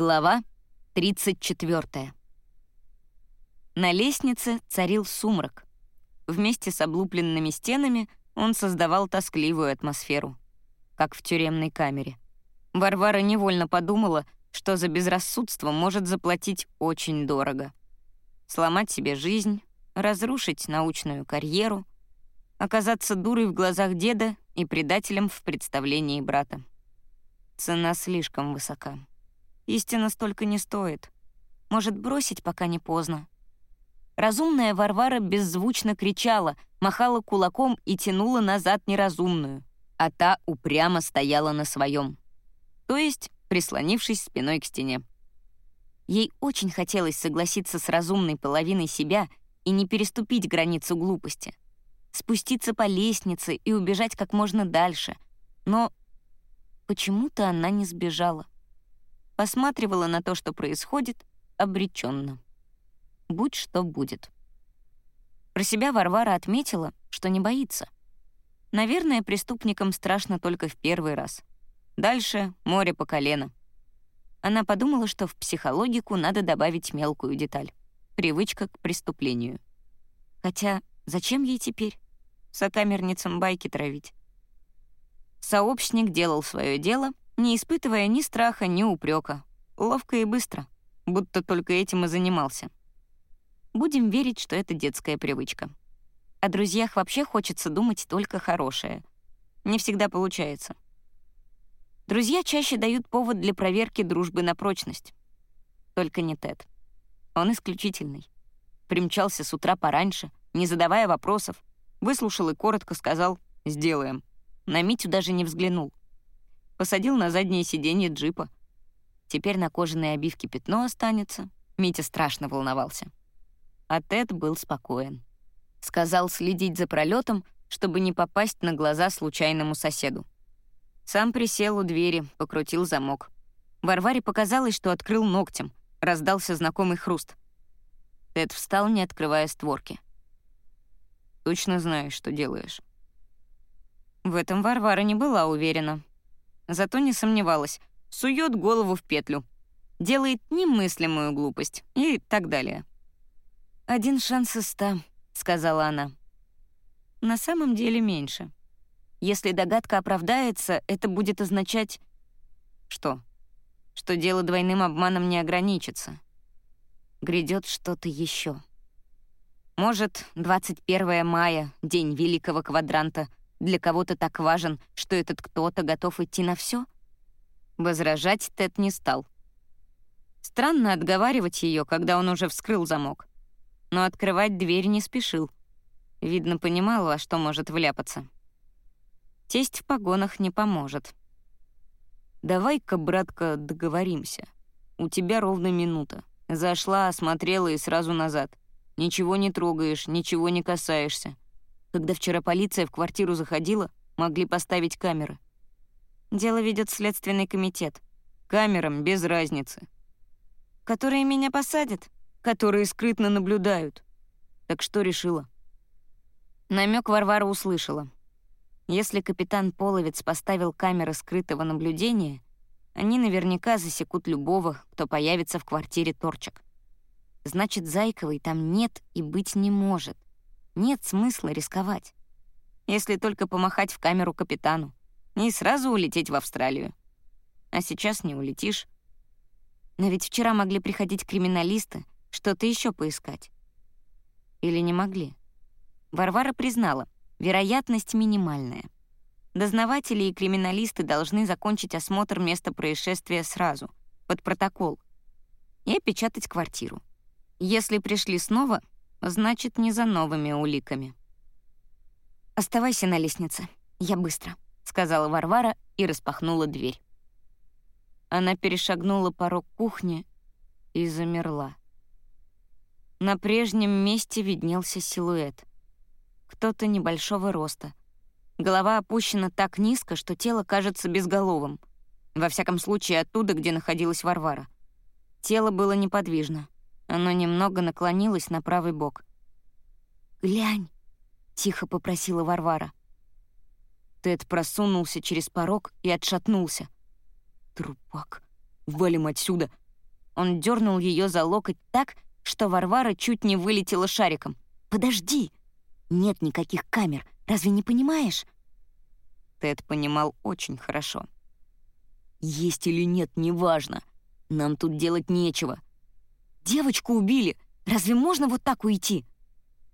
Глава 34. На лестнице царил сумрак. Вместе с облупленными стенами он создавал тоскливую атмосферу, как в тюремной камере. Варвара невольно подумала, что за безрассудство может заплатить очень дорого. Сломать себе жизнь, разрушить научную карьеру, оказаться дурой в глазах деда и предателем в представлении брата. Цена слишком высока. Истина столько не стоит. Может, бросить, пока не поздно. Разумная Варвара беззвучно кричала, махала кулаком и тянула назад неразумную, а та упрямо стояла на своем. То есть, прислонившись спиной к стене. Ей очень хотелось согласиться с разумной половиной себя и не переступить границу глупости. Спуститься по лестнице и убежать как можно дальше. Но почему-то она не сбежала посматривала на то, что происходит, обреченно. Будь что будет. Про себя Варвара отметила, что не боится. Наверное, преступникам страшно только в первый раз. Дальше — море по колено. Она подумала, что в психологику надо добавить мелкую деталь — привычка к преступлению. Хотя зачем ей теперь? Сокамерницам байки травить. Сообщник делал свое дело — не испытывая ни страха, ни упрека. Ловко и быстро, будто только этим и занимался. Будем верить, что это детская привычка. О друзьях вообще хочется думать только хорошее. Не всегда получается. Друзья чаще дают повод для проверки дружбы на прочность. Только не Тед. Он исключительный. Примчался с утра пораньше, не задавая вопросов, выслушал и коротко сказал «сделаем». На Митю даже не взглянул посадил на заднее сиденье джипа. Теперь на кожаной обивке пятно останется. Митя страшно волновался. А Тед был спокоен. Сказал следить за пролетом, чтобы не попасть на глаза случайному соседу. Сам присел у двери, покрутил замок. Варваре показалось, что открыл ногтем. Раздался знакомый хруст. Тед встал, не открывая створки. «Точно знаешь, что делаешь?» В этом Варвара не была уверена, Зато не сомневалась. Сует голову в петлю. Делает немыслимую глупость. И так далее. «Один шанс из ста», — сказала она. На самом деле меньше. Если догадка оправдается, это будет означать... Что? Что дело двойным обманом не ограничится. Грядет что-то еще. Может, 21 мая, день Великого Квадранта, для кого-то так важен, что этот кто-то готов идти на все? Возражать Тед не стал. Странно отговаривать ее, когда он уже вскрыл замок. Но открывать дверь не спешил. Видно, понимал, во что может вляпаться. Тесть в погонах не поможет. «Давай-ка, братка, договоримся. У тебя ровно минута. Зашла, осмотрела и сразу назад. Ничего не трогаешь, ничего не касаешься. Когда вчера полиция в квартиру заходила, могли поставить камеры. Дело ведет следственный комитет. Камерам без разницы. Которые меня посадят? Которые скрытно наблюдают. Так что решила? Намек Варвара услышала. Если капитан Половец поставил камеры скрытого наблюдения, они наверняка засекут любого, кто появится в квартире Торчак. Значит, Зайковой там нет и быть не может. Нет смысла рисковать. Если только помахать в камеру капитану и сразу улететь в Австралию. А сейчас не улетишь. Но ведь вчера могли приходить криминалисты, что-то еще поискать. Или не могли? Варвара признала, вероятность минимальная. Дознаватели и криминалисты должны закончить осмотр места происшествия сразу, под протокол, и опечатать квартиру. Если пришли снова, Значит, не за новыми уликами. «Оставайся на лестнице. Я быстро», — сказала Варвара и распахнула дверь. Она перешагнула порог кухни и замерла. На прежнем месте виднелся силуэт. Кто-то небольшого роста. Голова опущена так низко, что тело кажется безголовым. Во всяком случае, оттуда, где находилась Варвара. Тело было неподвижно. Оно немного наклонилось на правый бок. «Глянь!» — тихо попросила Варвара. Тед просунулся через порог и отшатнулся. «Трупак! Валим отсюда! Он дернул ее за локоть так, что Варвара чуть не вылетела шариком. «Подожди! Нет никаких камер, разве не понимаешь?» Тед понимал очень хорошо. «Есть или нет, неважно. Нам тут делать нечего. Девочку убили. Разве можно вот так уйти?»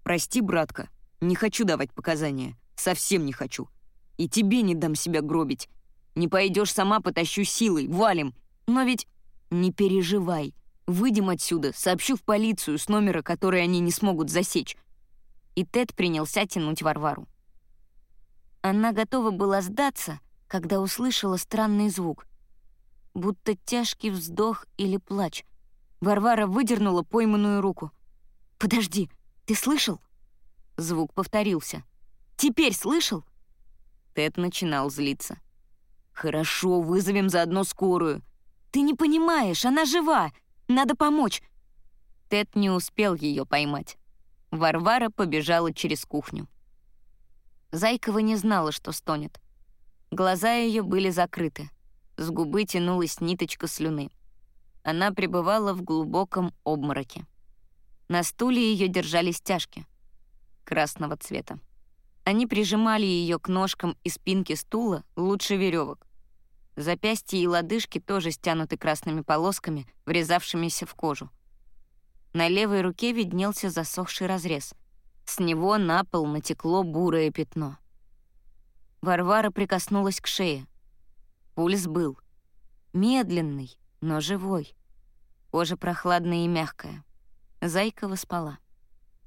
«Прости, братка, не хочу давать показания. Совсем не хочу. И тебе не дам себя гробить. Не пойдешь сама, потащу силой, валим. Но ведь не переживай. Выйдем отсюда, сообщу в полицию с номера, который они не смогут засечь. И Тед принялся тянуть Варвару. Она готова была сдаться, когда услышала странный звук. Будто тяжкий вздох или плач. Варвара выдернула пойманную руку. «Подожди, ты слышал?» Звук повторился. «Теперь слышал?» Тед начинал злиться. «Хорошо, вызовем заодно скорую. Ты не понимаешь, она жива. Надо помочь». Тед не успел ее поймать. Варвара побежала через кухню. Зайкова не знала, что стонет. Глаза ее были закрыты. С губы тянулась ниточка слюны. Она пребывала в глубоком обмороке. На стуле ее держали стяжки красного цвета. Они прижимали ее к ножкам и спинке стула лучше веревок. Запястья и лодыжки тоже стянуты красными полосками, врезавшимися в кожу. На левой руке виднелся засохший разрез. С него на пол натекло бурое пятно. Варвара прикоснулась к шее. Пульс был. Медленный, но живой. Кожа прохладная и мягкая. Зайкова спала.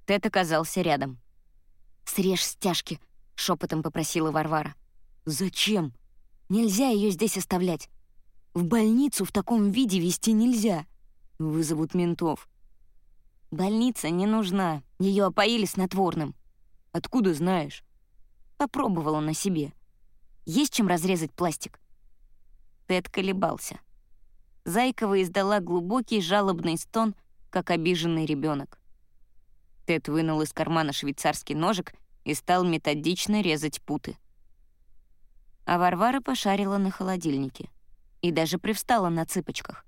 Тед оказался рядом. «Срежь стяжки», — шепотом попросила Варвара. «Зачем? Нельзя ее здесь оставлять. В больницу в таком виде вести нельзя. Вызовут ментов». «Больница не нужна. Ее опоили снотворным». «Откуда знаешь?» Попробовала на себе. Есть чем разрезать пластик?» Тед колебался. Зайкова издала глубокий жалобный стон, как обиженный ребенок. Тед вынул из кармана швейцарский ножик и стал методично резать путы. А Варвара пошарила на холодильнике и даже привстала на цыпочках.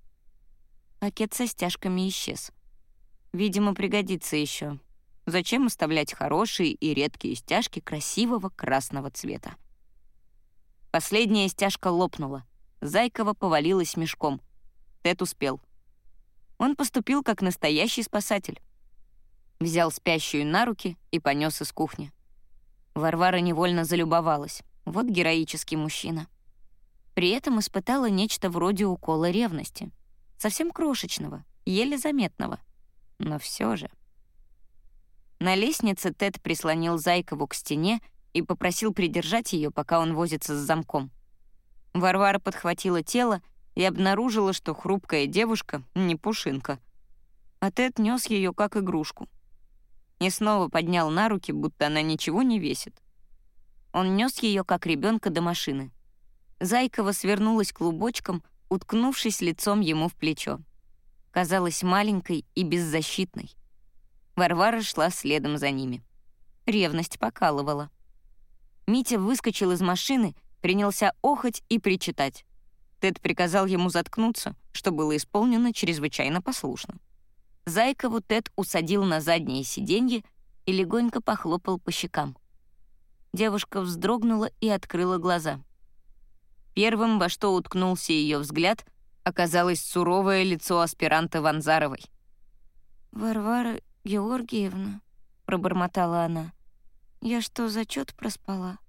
Пакет со стяжками исчез. Видимо, пригодится еще. Зачем оставлять хорошие и редкие стяжки красивого красного цвета? Последняя стяжка лопнула. Зайкова повалилась мешком. Тед успел. Он поступил как настоящий спасатель взял спящую на руки и понес из кухни. Варвара невольно залюбовалась. Вот героический мужчина. При этом испытала нечто вроде укола ревности. Совсем крошечного, еле заметного. Но все же. На лестнице Тед прислонил Зайкову к стене и попросил придержать ее, пока он возится с замком. Варвара подхватила тело и обнаружила, что хрупкая девушка — не пушинка. А Тед нес ее как игрушку и снова поднял на руки, будто она ничего не весит. Он нес ее как ребенка до машины. Зайкова свернулась клубочком, уткнувшись лицом ему в плечо. Казалась маленькой и беззащитной. Варвара шла следом за ними. Ревность покалывала. Митя выскочил из машины, принялся охать и причитать. Тед приказал ему заткнуться, что было исполнено чрезвычайно послушно. Зайкову Тед усадил на заднее сиденье и легонько похлопал по щекам. Девушка вздрогнула и открыла глаза. Первым, во что уткнулся ее взгляд, оказалось суровое лицо аспиранта Ванзаровой. «Варвара Георгиевна», — пробормотала она, — «я что, зачет проспала?»